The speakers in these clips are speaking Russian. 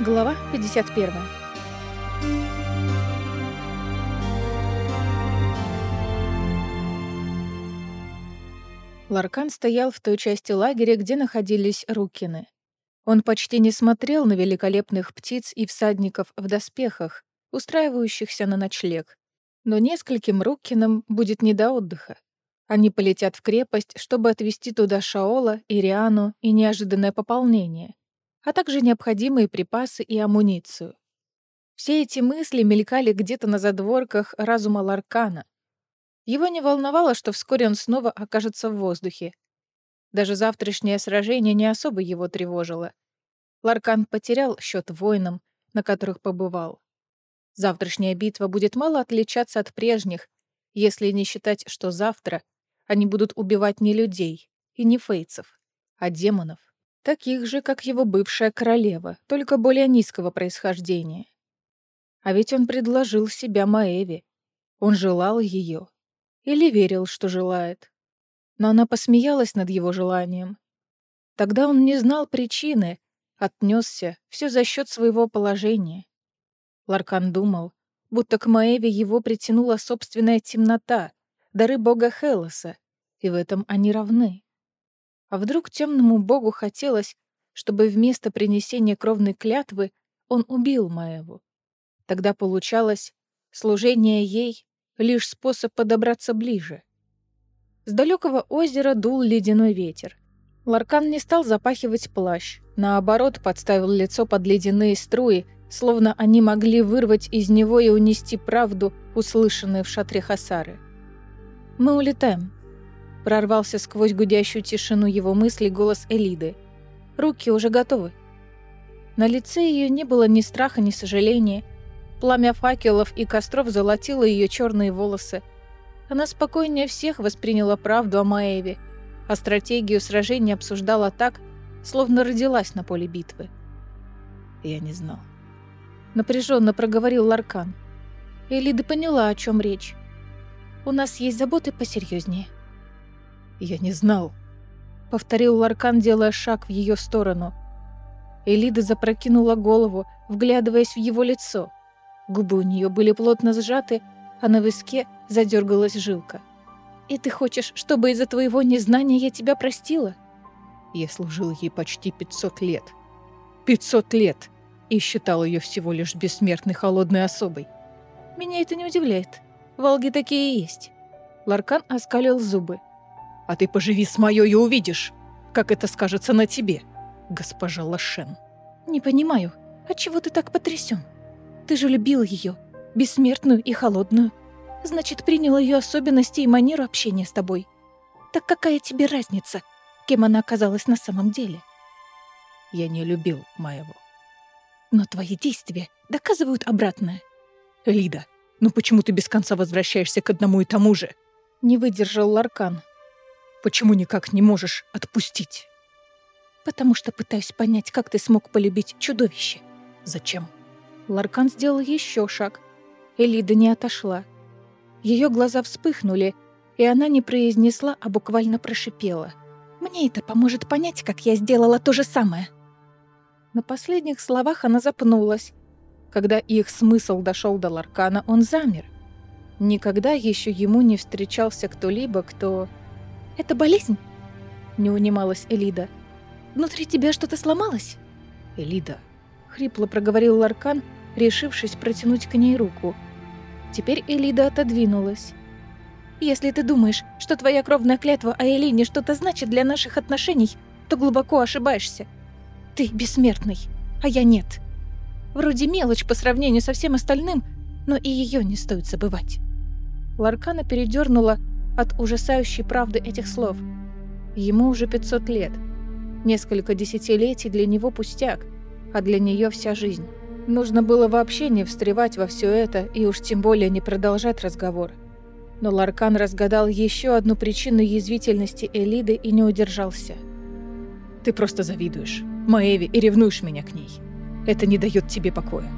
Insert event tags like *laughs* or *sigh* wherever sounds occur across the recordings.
Глава 51. Ларкан стоял в той части лагеря, где находились Рукины. Он почти не смотрел на великолепных птиц и всадников в доспехах, устраивающихся на ночлег. Но нескольким Руккинам будет не до отдыха. Они полетят в крепость, чтобы отвезти туда Шаола, Ириану и неожиданное пополнение а также необходимые припасы и амуницию. Все эти мысли мелькали где-то на задворках разума Ларкана. Его не волновало, что вскоре он снова окажется в воздухе. Даже завтрашнее сражение не особо его тревожило. Ларкан потерял счет воинам, на которых побывал. Завтрашняя битва будет мало отличаться от прежних, если не считать, что завтра они будут убивать не людей и не фейцев, а демонов таких же, как его бывшая королева, только более низкого происхождения. А ведь он предложил себя Маэве. Он желал ее. Или верил, что желает. Но она посмеялась над его желанием. Тогда он не знал причины, отнесся все за счет своего положения. Ларкан думал, будто к Маэве его притянула собственная темнота, дары бога Хелоса, и в этом они равны. А вдруг темному богу хотелось, чтобы вместо принесения кровной клятвы он убил Маеву? Тогда получалось, служение ей — лишь способ подобраться ближе. С далекого озера дул ледяной ветер. Ларкан не стал запахивать плащ, наоборот, подставил лицо под ледяные струи, словно они могли вырвать из него и унести правду, услышанную в шатре Хасары. «Мы улетаем», Прорвался сквозь гудящую тишину его мысли голос Элиды. «Руки уже готовы». На лице ее не было ни страха, ни сожаления. Пламя факелов и костров золотило ее черные волосы. Она спокойнее всех восприняла правду о Маеве, а стратегию сражения обсуждала так, словно родилась на поле битвы. «Я не знал», — напряженно проговорил Ларкан. Элида поняла, о чем речь. «У нас есть заботы посерьезнее», «Я не знал», — повторил Ларкан, делая шаг в ее сторону. Элида запрокинула голову, вглядываясь в его лицо. Губы у нее были плотно сжаты, а на виске задергалась жилка. «И ты хочешь, чтобы из-за твоего незнания я тебя простила?» Я служил ей почти 500 лет. 500 лет! И считал ее всего лишь бессмертной холодной особой. Меня это не удивляет. Волги такие и есть. Ларкан оскалил зубы. А ты поживи с моей и увидишь, как это скажется на тебе, госпожа Лошен. Не понимаю, отчего ты так потрясен? Ты же любил ее, бессмертную и холодную. Значит, принял ее особенности и манеру общения с тобой. Так какая тебе разница, кем она оказалась на самом деле? Я не любил моего. Но твои действия доказывают обратное. Лида, ну почему ты без конца возвращаешься к одному и тому же? Не выдержал Ларкан. Почему никак не можешь отпустить? Потому что пытаюсь понять, как ты смог полюбить чудовище. Зачем? Ларкан сделал еще шаг. Элида не отошла. Ее глаза вспыхнули, и она не произнесла, а буквально прошипела. «Мне это поможет понять, как я сделала то же самое». На последних словах она запнулась. Когда их смысл дошел до Ларкана, он замер. Никогда еще ему не встречался кто-либо, кто это болезнь?» Не унималась Элида. «Внутри тебя что-то сломалось?» «Элида», — хрипло проговорил Ларкан, решившись протянуть к ней руку. Теперь Элида отодвинулась. «Если ты думаешь, что твоя кровная клятва о Элине что-то значит для наших отношений, то глубоко ошибаешься. Ты бессмертный, а я нет. Вроде мелочь по сравнению со всем остальным, но и ее не стоит забывать». Ларкана передернула, от ужасающей правды этих слов. Ему уже 500 лет. Несколько десятилетий для него пустяк, а для нее вся жизнь. Нужно было вообще не встревать во все это и уж тем более не продолжать разговор. Но Ларкан разгадал еще одну причину язвительности Элиды и не удержался. «Ты просто завидуешь Маэви и ревнуешь меня к ней. Это не дает тебе покоя».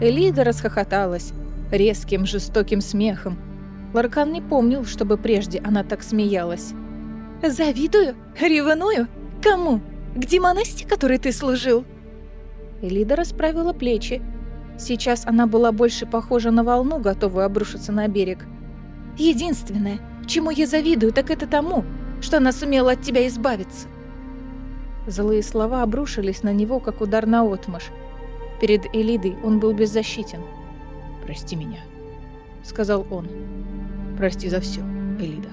Элида расхохоталась резким жестоким смехом, Ларкан не помнил, чтобы прежде она так смеялась. «Завидую? Ревную? Кому? К демонесте, которой ты служил?» Элида расправила плечи. Сейчас она была больше похожа на волну, готовую обрушиться на берег. «Единственное, чему я завидую, так это тому, что она сумела от тебя избавиться». Злые слова обрушились на него, как удар на отмашь. Перед Элидой он был беззащитен. «Прости меня», — сказал он. «Прости за все, Элида».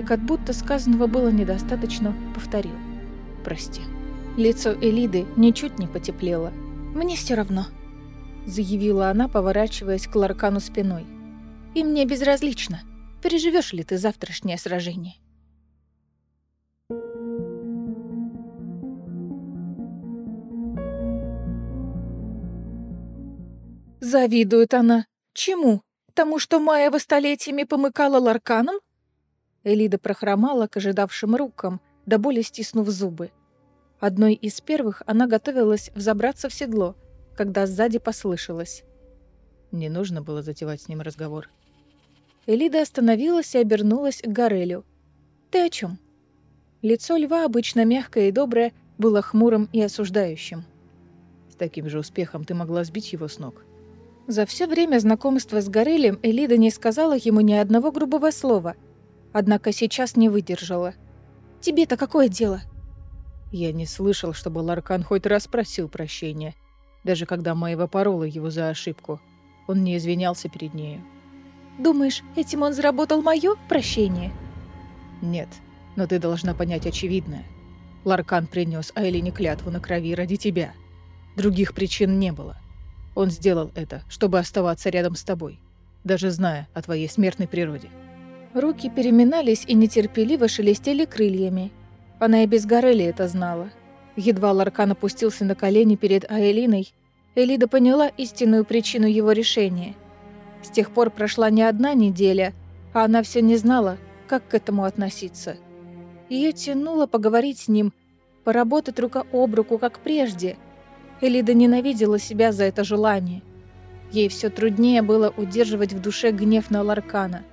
И как будто сказанного было недостаточно, повторил. «Прости». Лицо Элиды ничуть не потеплело. «Мне все равно», — заявила она, поворачиваясь к Ларкану спиной. «И мне безразлично, переживешь ли ты завтрашнее сражение». Завидует она. Чему? Тому, что Майя столетиями помыкала Ларканом? Элида прохромала к ожидавшим рукам, до боли стиснув зубы. Одной из первых она готовилась взобраться в седло, когда сзади послышалось. Не нужно было затевать с ним разговор. Элида остановилась и обернулась к Горелю. «Ты о чем? Лицо льва, обычно мягкое и доброе, было хмурым и осуждающим. «С таким же успехом ты могла сбить его с ног». За все время знакомства с Горелем Элида не сказала ему ни одного грубого слова, однако сейчас не выдержала. «Тебе-то какое дело?» Я не слышал, чтобы Ларкан хоть раз просил прощения. Даже когда Маева порола его за ошибку, он не извинялся перед нею. «Думаешь, этим он заработал мое прощение?» «Нет, но ты должна понять очевидное. Ларкан принес Айлине клятву на крови ради тебя. Других причин не было. Он сделал это, чтобы оставаться рядом с тобой, даже зная о твоей смертной природе». Руки переминались и нетерпеливо шелестели крыльями, она и без Горели это знала. Едва Ларкан опустился на колени перед Аэлиной, Элида поняла истинную причину его решения. С тех пор прошла не одна неделя, а она все не знала, как к этому относиться. Ее тянуло поговорить с ним, поработать рука об руку, как прежде. Элида ненавидела себя за это желание. Ей все труднее было удерживать в душе гнев на Ларкана.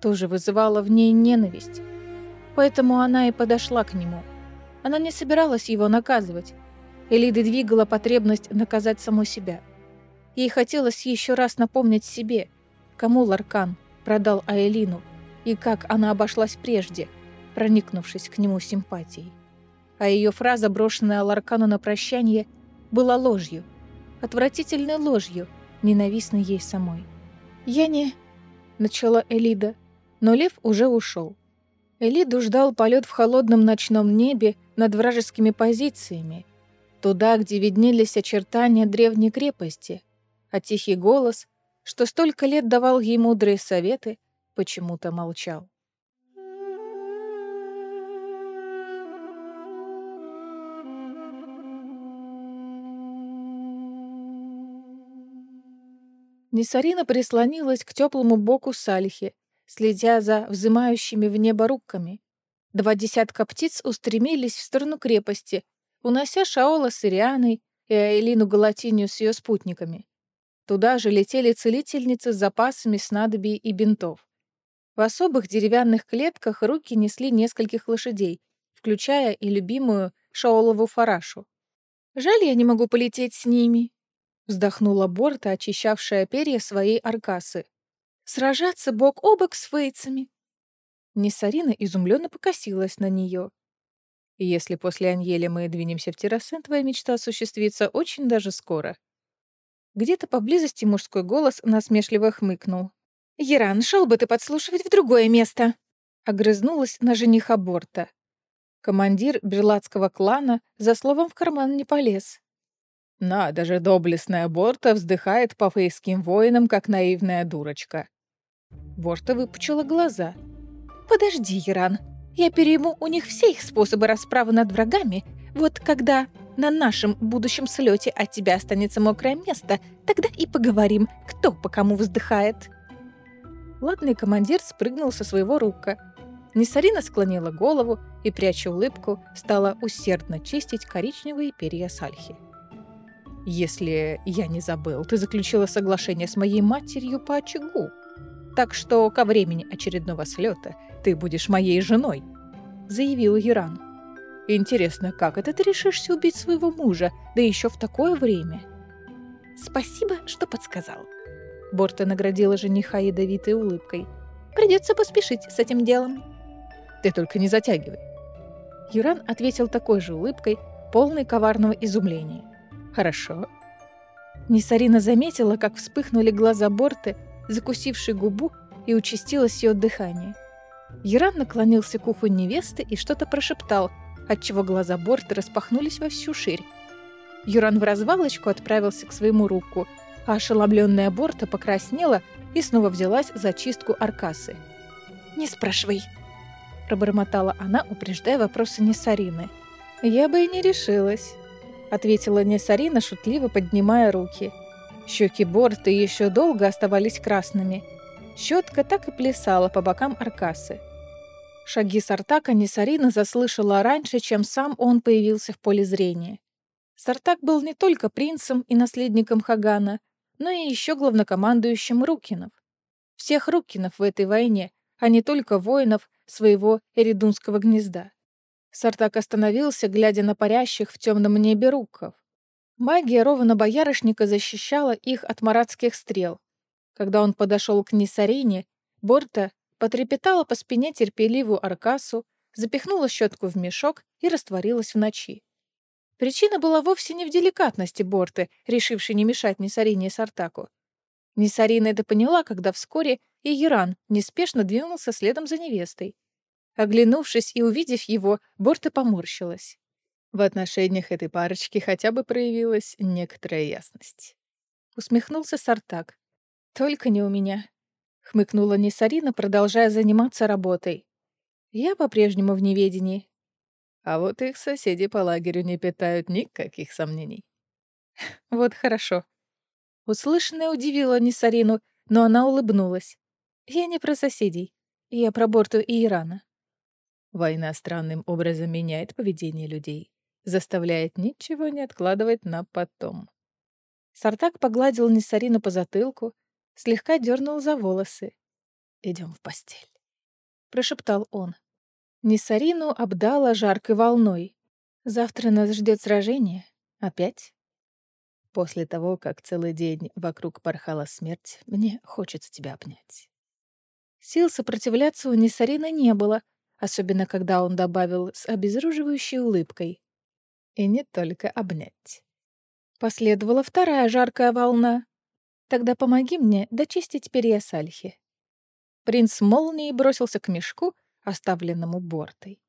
Тоже вызывало в ней ненависть. Поэтому она и подошла к нему. Она не собиралась его наказывать. Элиды двигала потребность наказать саму себя. Ей хотелось еще раз напомнить себе, кому Ларкан продал Аэлину и как она обошлась прежде, проникнувшись к нему симпатией. А ее фраза, брошенная Ларкану на прощание, была ложью, отвратительной ложью, ненавистной ей самой. «Я не...» — начала Элида, но Лев уже ушел. Элиду ждал полет в холодном ночном небе над вражескими позициями, туда, где виднелись очертания древней крепости, а тихий голос, что столько лет давал ей мудрые советы, почему-то молчал. Несарина прислонилась к теплому боку Сальхи, следя за взымающими в небо руками. Два десятка птиц устремились в сторону крепости, унося Шаола с Ирианой и Аэлину Галатинию с ее спутниками. Туда же летели целительницы с запасами снадобий и бинтов. В особых деревянных клетках руки несли нескольких лошадей, включая и любимую Шаолову фарашу. «Жаль, я не могу полететь с ними», — вздохнула Борта, очищавшая перья своей аркасы. Сражаться бок о бок с фейцами. Несарина изумленно покосилась на нее. Если после Аньеля мы двинемся в террасен, твоя мечта осуществится очень даже скоро. Где-то поблизости мужской голос насмешливо хмыкнул. «Яран, шел бы ты подслушивать в другое место!» Огрызнулась на жениха Борта. Командир берлатского клана за словом в карман не полез. «Надо же, доблестная Борта вздыхает по фейским воинам, как наивная дурочка. Борта выпучила глаза. «Подожди, Иран, я перейму у них все их способы расправы над врагами. Вот когда на нашем будущем слете от тебя останется мокрое место, тогда и поговорим, кто по кому вздыхает». Ладный командир спрыгнул со своего рука. Несарина склонила голову и, пряча улыбку, стала усердно чистить коричневые перья сальхи. «Если я не забыл, ты заключила соглашение с моей матерью по очагу», так что ко времени очередного слета ты будешь моей женой», — заявил Юран. Интересно, как это ты решишься убить своего мужа, да еще в такое время? Спасибо, что подсказал. Борта наградила жениха ядовитой улыбкой. Придется поспешить с этим делом. Ты только не затягивай. Юран ответил такой же улыбкой, полной коварного изумления. Хорошо. Несарина заметила, как вспыхнули глаза Борты, закусившей губу, и участилось ее дыхание. Юран наклонился к уху невесты и что-то прошептал, отчего глаза Борты распахнулись во всю ширь. Юран в развалочку отправился к своему руку, а ошеломленная Борта покраснела и снова взялась за чистку аркасы. «Не спрашивай», — пробормотала она, упреждая вопросы Несарины. «Я бы и не решилась», — ответила Несарина, шутливо поднимая руки. Щеки Борты еще долго оставались красными. Щетка так и плясала по бокам аркасы. Шаги Сартака Несарина заслышала раньше, чем сам он появился в поле зрения. Сартак был не только принцем и наследником Хагана, но и еще главнокомандующим Рукинов. Всех Рукинов в этой войне, а не только воинов своего Эридунского гнезда. Сартак остановился, глядя на парящих в темном небе руков. Магия Рована Боярышника защищала их от маратских стрел. Когда он подошел к Нисарине, Борта потрепетала по спине терпеливую Аркасу, запихнула щетку в мешок и растворилась в ночи. Причина была вовсе не в деликатности Борты, решившей не мешать Нисарине и Сартаку. Нисарина это поняла, когда вскоре и Яран неспешно двинулся следом за невестой. Оглянувшись и увидев его, Борта поморщилась. В отношениях этой парочки хотя бы проявилась некоторая ясность. Усмехнулся Сартак. «Только не у меня», — хмыкнула Нисарина, продолжая заниматься работой. «Я по-прежнему в неведении, а вот их соседи по лагерю не питают никаких сомнений. *laughs* Вот хорошо. Услышанное удивило Нисарину, но она улыбнулась. Я не про соседей. Я про Борту и Ирана. Война странным образом меняет поведение людей, заставляет ничего не откладывать на потом. Сартак погладил Нисарину по затылку, слегка дернул за волосы. Идем в постель», — прошептал он. Нисарину обдала жаркой волной. Завтра нас ждет сражение. Опять? После того, как целый день вокруг порхала смерть, мне хочется тебя обнять. Сил сопротивляться у Нисарина не было, особенно когда он добавил с обезруживающей улыбкой. И не только обнять. Последовала вторая жаркая волна. Тогда помоги мне дочистить перья Сальхи. Принц молнией бросился к мешку, оставленному бортой.